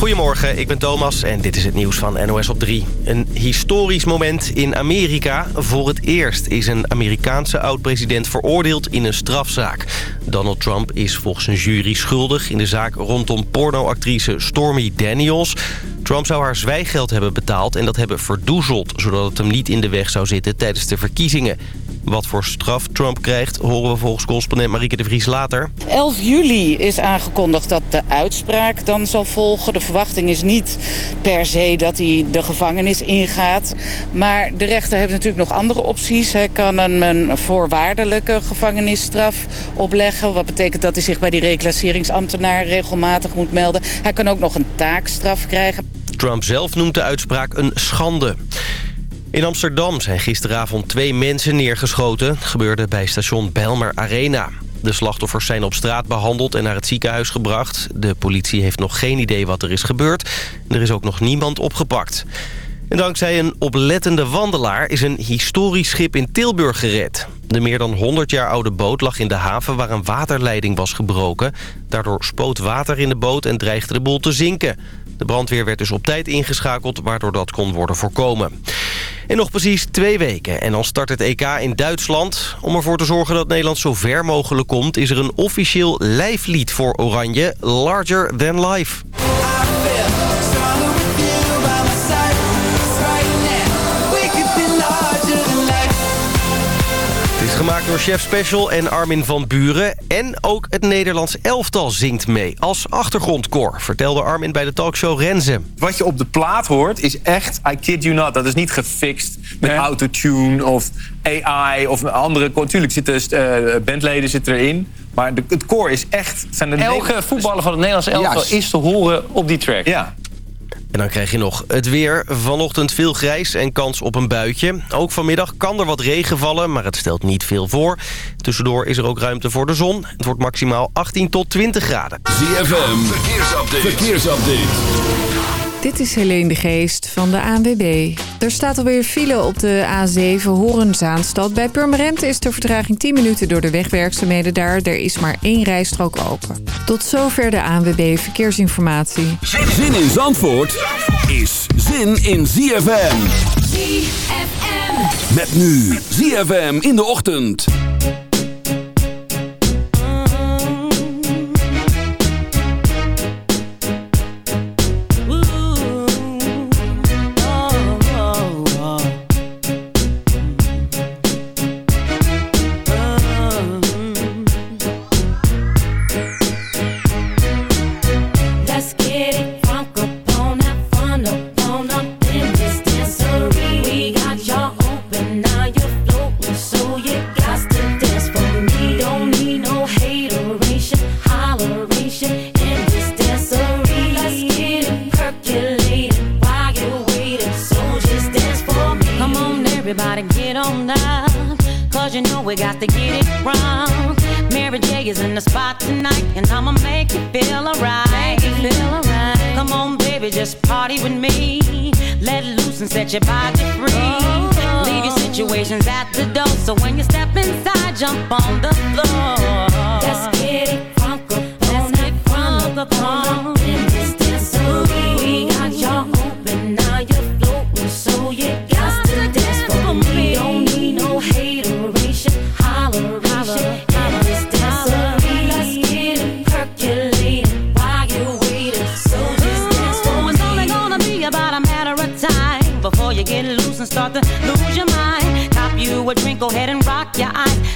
Goedemorgen, ik ben Thomas en dit is het nieuws van NOS op 3. Een historisch moment in Amerika. Voor het eerst is een Amerikaanse oud-president veroordeeld in een strafzaak. Donald Trump is volgens een jury schuldig in de zaak rondom pornoactrice Stormy Daniels. Trump zou haar zwijgeld hebben betaald en dat hebben verdoezeld... zodat het hem niet in de weg zou zitten tijdens de verkiezingen. Wat voor straf Trump krijgt, horen we volgens correspondent Marieke de Vries later. 11 juli is aangekondigd dat de uitspraak dan zal volgen. De verwachting is niet per se dat hij de gevangenis ingaat. Maar de rechter heeft natuurlijk nog andere opties. Hij kan hem een voorwaardelijke gevangenisstraf opleggen. Wat betekent dat hij zich bij die reclasseringsambtenaar regelmatig moet melden. Hij kan ook nog een taakstraf krijgen. Trump zelf noemt de uitspraak een schande. In Amsterdam zijn gisteravond twee mensen neergeschoten. Het gebeurde bij station Belmer Arena. De slachtoffers zijn op straat behandeld en naar het ziekenhuis gebracht. De politie heeft nog geen idee wat er is gebeurd. Er is ook nog niemand opgepakt. En dankzij een oplettende wandelaar is een historisch schip in Tilburg gered. De meer dan 100 jaar oude boot lag in de haven waar een waterleiding was gebroken. Daardoor spoot water in de boot en dreigde de boel te zinken. De brandweer werd dus op tijd ingeschakeld, waardoor dat kon worden voorkomen. En nog precies twee weken en dan start het EK in Duitsland. Om ervoor te zorgen dat Nederland zo ver mogelijk komt... is er een officieel lijflied voor Oranje, Larger Than Life. Gemaakt door Chef Special en Armin van Buren. En ook het Nederlands elftal zingt mee als achtergrondkoor... vertelde Armin bij de talkshow Renze. Wat je op de plaat hoort is echt, I kid you not... dat is niet gefixt met autotune of AI of andere... Natuurlijk zitten uh, bandleden zitten erin... Maar de, het koor is echt... Zijn de Elke voetballer van het Nederlands elftal is te horen op die track. Ja. En dan krijg je nog het weer. Vanochtend veel grijs en kans op een buitje. Ook vanmiddag kan er wat regen vallen, maar het stelt niet veel voor. Tussendoor is er ook ruimte voor de zon. Het wordt maximaal 18 tot 20 graden. ZFM, verkeersupdate. verkeersupdate. Dit is Helene de Geest van de ANWB. Er staat alweer file op de A7 Horen-Zaanstad. Bij Purmerend is de vertraging 10 minuten door de wegwerkzaamheden daar. Er is maar één rijstrook open. Tot zover de ANWB Verkeersinformatie. Zin in Zandvoort is zin in ZFM. ZFM. Met nu ZFM in de ochtend.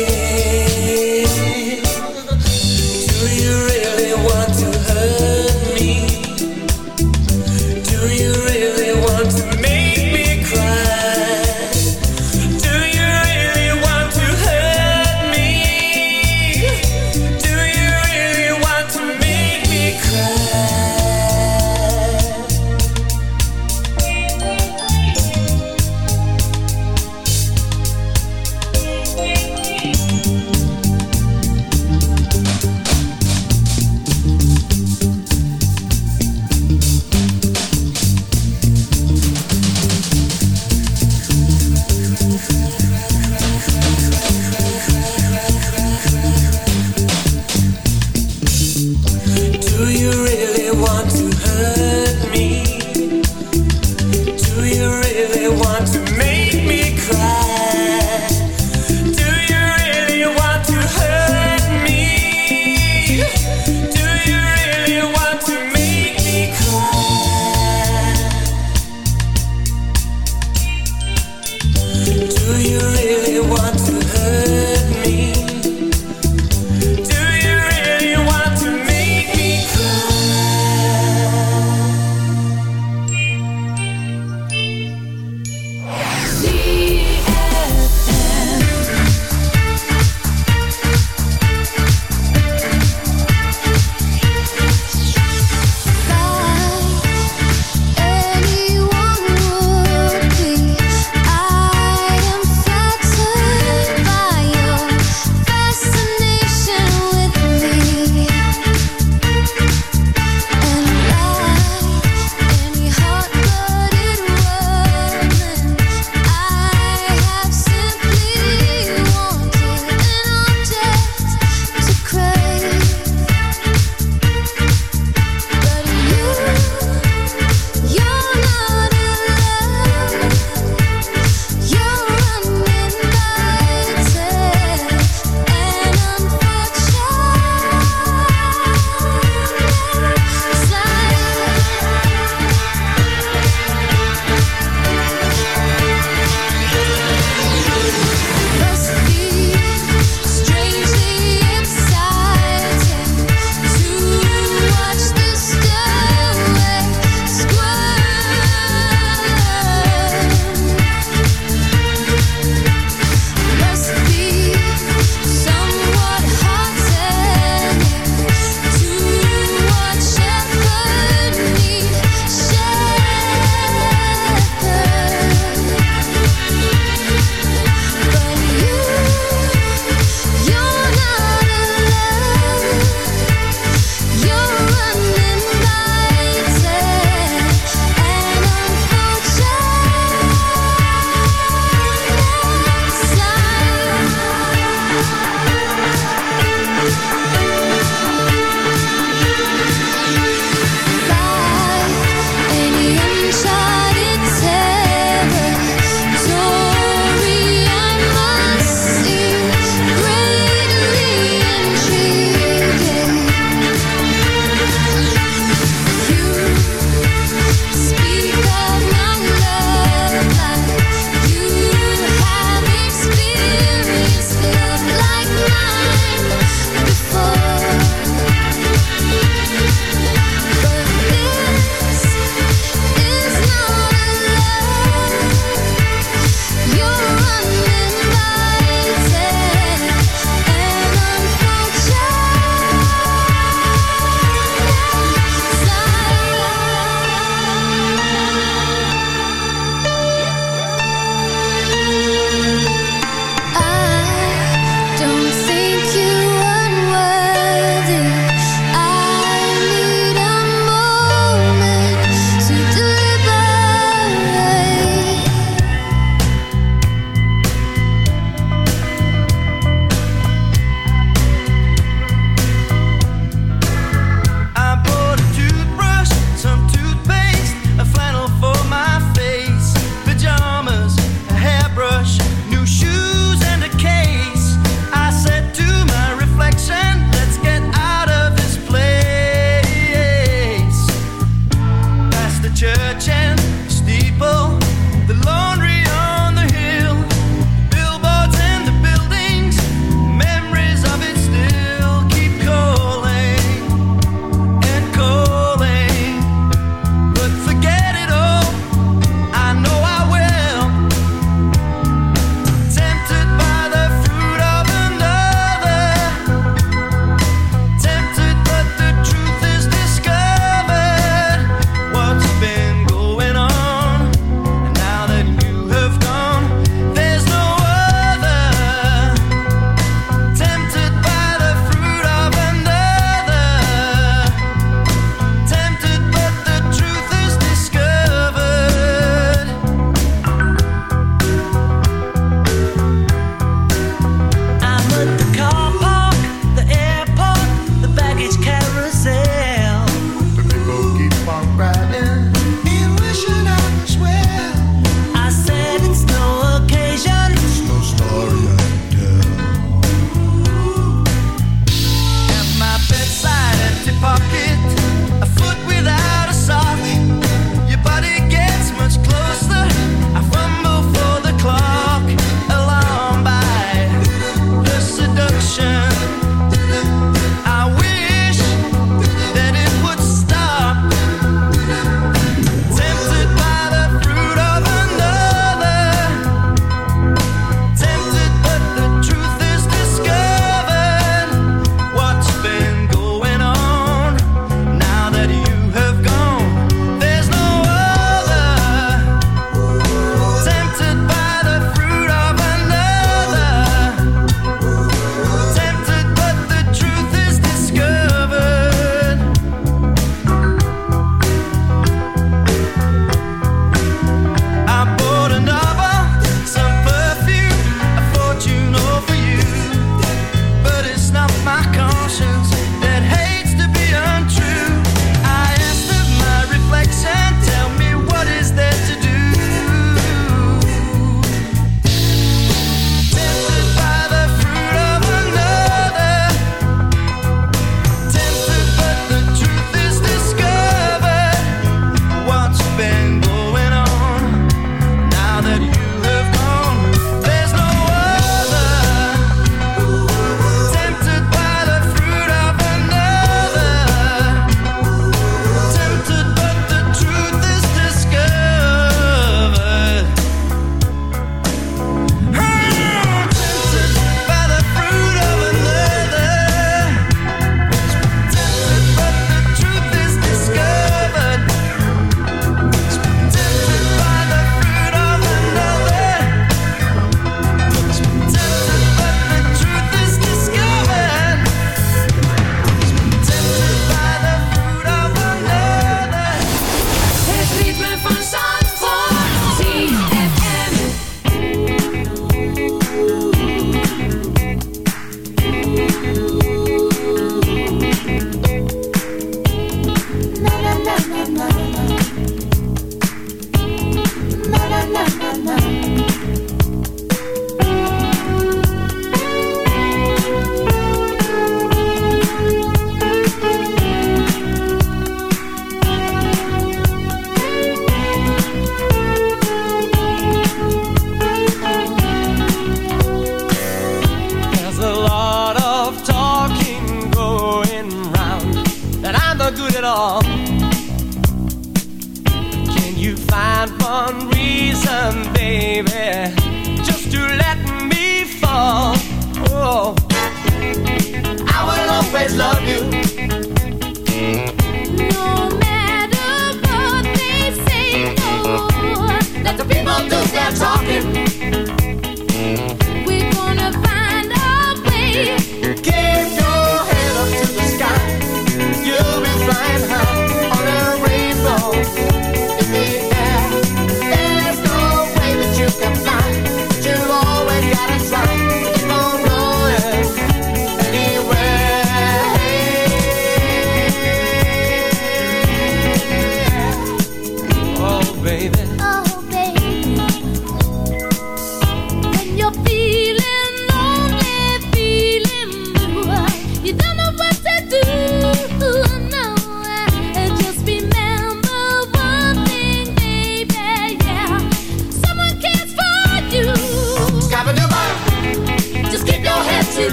yeah.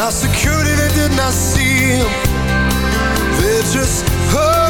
Now security they did not see him; they just round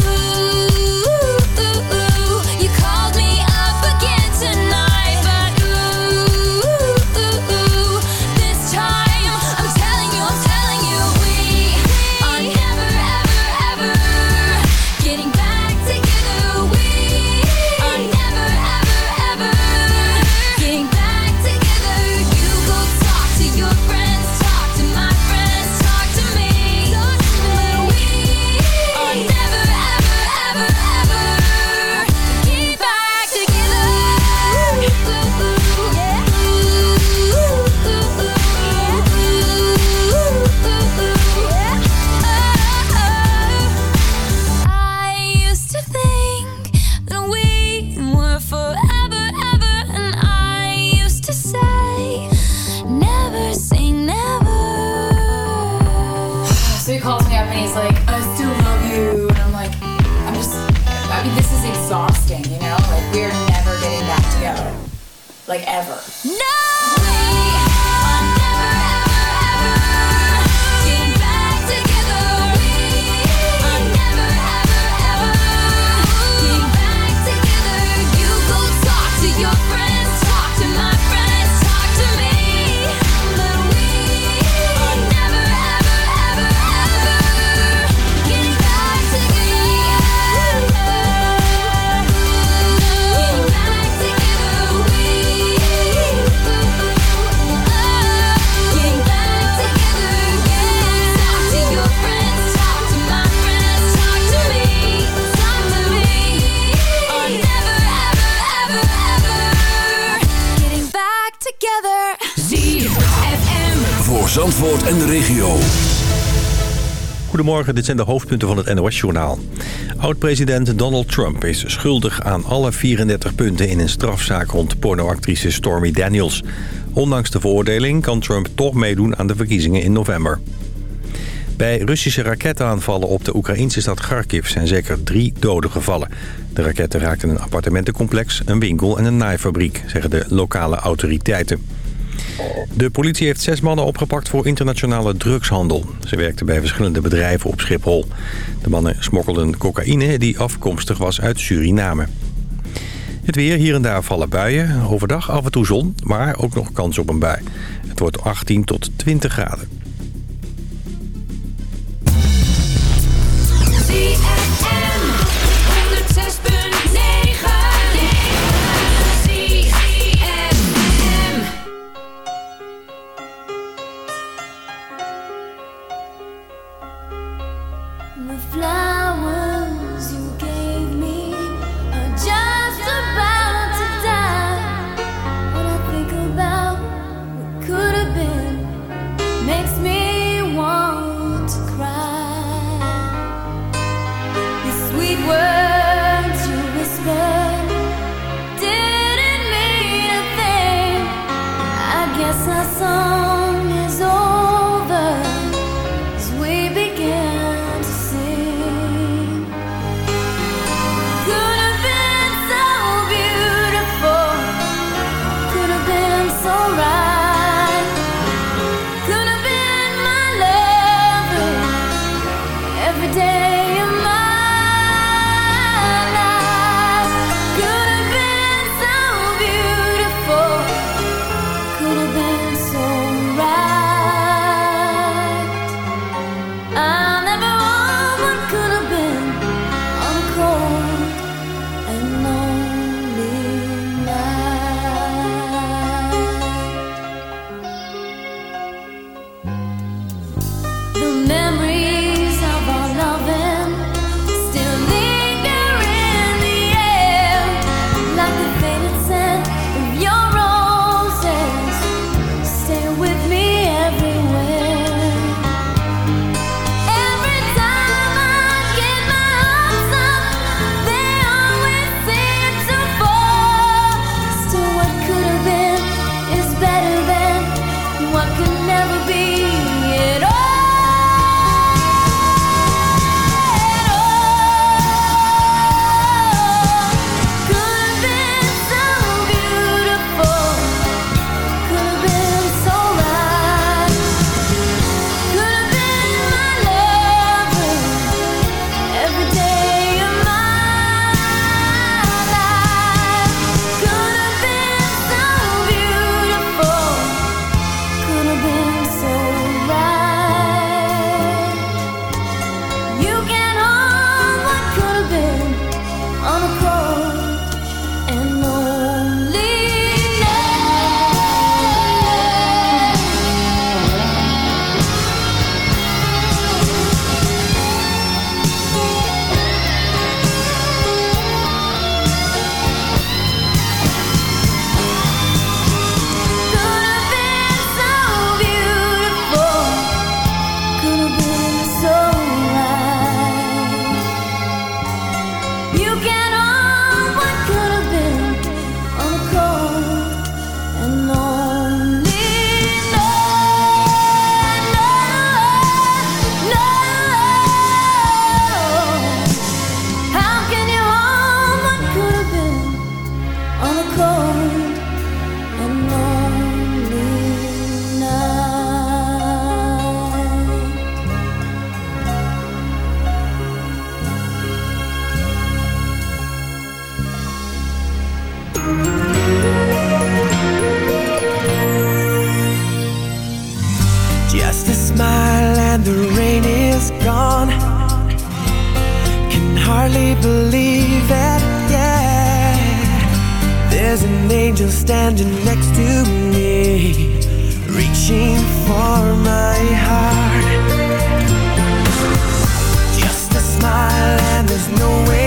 So he calls me up and he's like, I still love you. And I'm like, I'm just, I mean, this is exhausting, you know? Like, we're never getting back together. Like, ever. No! Zandvoort en de regio. Goedemorgen, dit zijn de hoofdpunten van het NOS-journaal. Oud-president Donald Trump is schuldig aan alle 34 punten in een strafzaak rond pornoactrice Stormy Daniels. Ondanks de veroordeling kan Trump toch meedoen aan de verkiezingen in november. Bij Russische raketaanvallen op de Oekraïnse stad Kharkiv zijn zeker drie doden gevallen. De raketten raakten een appartementencomplex, een winkel en een naaifabriek, zeggen de lokale autoriteiten. De politie heeft zes mannen opgepakt voor internationale drugshandel. Ze werkten bij verschillende bedrijven op Schiphol. De mannen smokkelden cocaïne die afkomstig was uit Suriname. Het weer, hier en daar vallen buien. Overdag af en toe zon, maar ook nog kans op een bui. Het wordt 18 tot 20 graden. an angel standing next to me Reaching for my heart. Just a smile and there's no way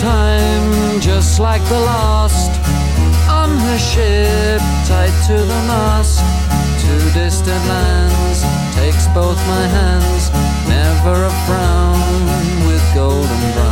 time, just like the last. On her ship, tied to the mast, to distant lands, takes both my hands, never a frown with golden brown.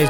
In